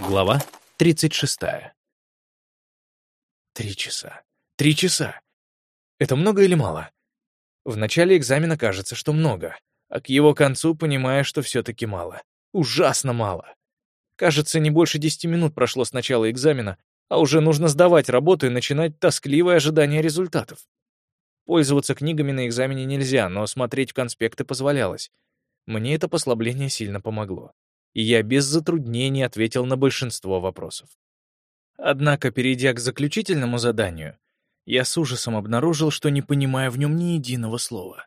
Глава 36. Три часа. Три часа. Это много или мало? В начале экзамена кажется, что много, а к его концу понимаю, что все-таки мало. Ужасно мало. Кажется, не больше десяти минут прошло с начала экзамена, а уже нужно сдавать работу и начинать тоскливое ожидание результатов. Пользоваться книгами на экзамене нельзя, но смотреть в конспекты позволялось. Мне это послабление сильно помогло и я без затруднений ответил на большинство вопросов. Однако, перейдя к заключительному заданию, я с ужасом обнаружил, что не понимаю в нем ни единого слова.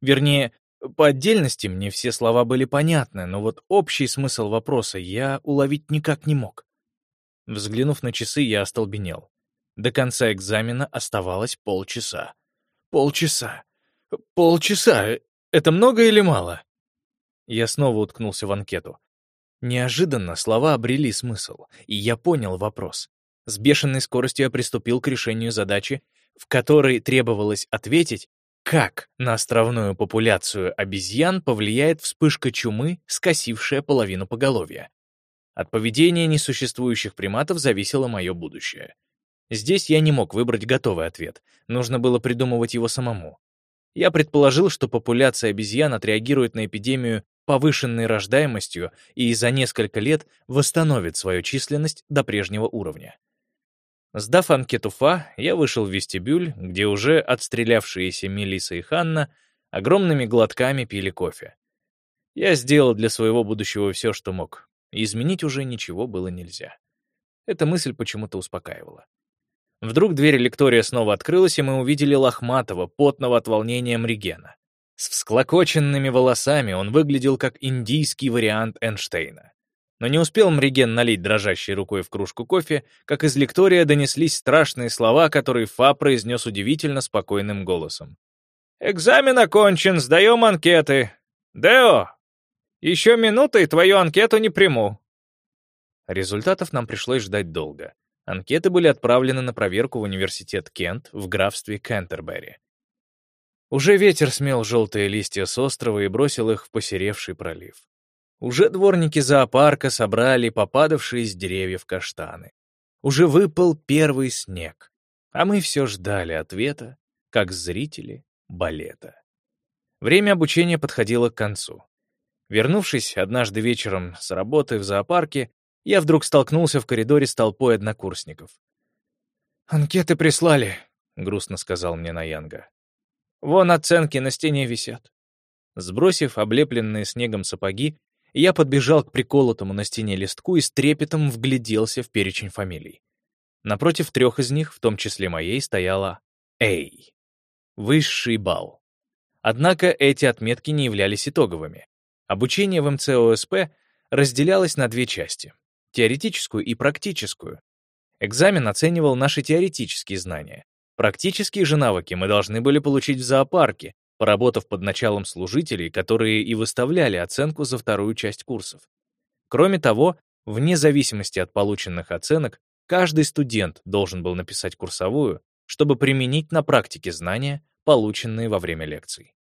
Вернее, по отдельности мне все слова были понятны, но вот общий смысл вопроса я уловить никак не мог. Взглянув на часы, я остолбенел. До конца экзамена оставалось полчаса. Полчаса. Полчаса. Это много или мало? Я снова уткнулся в анкету. Неожиданно слова обрели смысл, и я понял вопрос. С бешеной скоростью я приступил к решению задачи, в которой требовалось ответить, как на островную популяцию обезьян повлияет вспышка чумы, скосившая половину поголовья. От поведения несуществующих приматов зависело мое будущее. Здесь я не мог выбрать готовый ответ, нужно было придумывать его самому. Я предположил, что популяция обезьян отреагирует на эпидемию повышенной рождаемостью и за несколько лет восстановит свою численность до прежнего уровня. Сдав анкету ФА, я вышел в вестибюль, где уже отстрелявшиеся Мелиса и Ханна огромными глотками пили кофе. Я сделал для своего будущего все, что мог, и изменить уже ничего было нельзя. Эта мысль почему-то успокаивала. Вдруг дверь лектория снова открылась, и мы увидели лохматого, потного от волнения Мригена. С всклокоченными волосами он выглядел как индийский вариант Эйнштейна. Но не успел Мриген налить дрожащей рукой в кружку кофе, как из лектория донеслись страшные слова, которые Фа произнес удивительно спокойным голосом. «Экзамен окончен, сдаем анкеты. Део, еще минута, и твою анкету не приму». Результатов нам пришлось ждать долго. Анкеты были отправлены на проверку в университет Кент в графстве Кентербери. Уже ветер смел желтые листья с острова и бросил их в посеревший пролив. Уже дворники зоопарка собрали попадавшие с деревьев каштаны. Уже выпал первый снег, а мы все ждали ответа, как зрители балета. Время обучения подходило к концу. Вернувшись однажды вечером с работы в зоопарке, я вдруг столкнулся в коридоре с толпой однокурсников. «Анкеты прислали», — грустно сказал мне Наянга. Вон оценки на стене висят. Сбросив облепленные снегом сапоги, я подбежал к приколотому на стене листку и с трепетом вгляделся в перечень фамилий. Напротив трех из них, в том числе моей, стояла «Эй» — высший балл. Однако эти отметки не являлись итоговыми. Обучение в МЦОСП разделялось на две части — теоретическую и практическую. Экзамен оценивал наши теоретические знания, Практические же навыки мы должны были получить в зоопарке, поработав под началом служителей, которые и выставляли оценку за вторую часть курсов. Кроме того, вне зависимости от полученных оценок, каждый студент должен был написать курсовую, чтобы применить на практике знания, полученные во время лекций.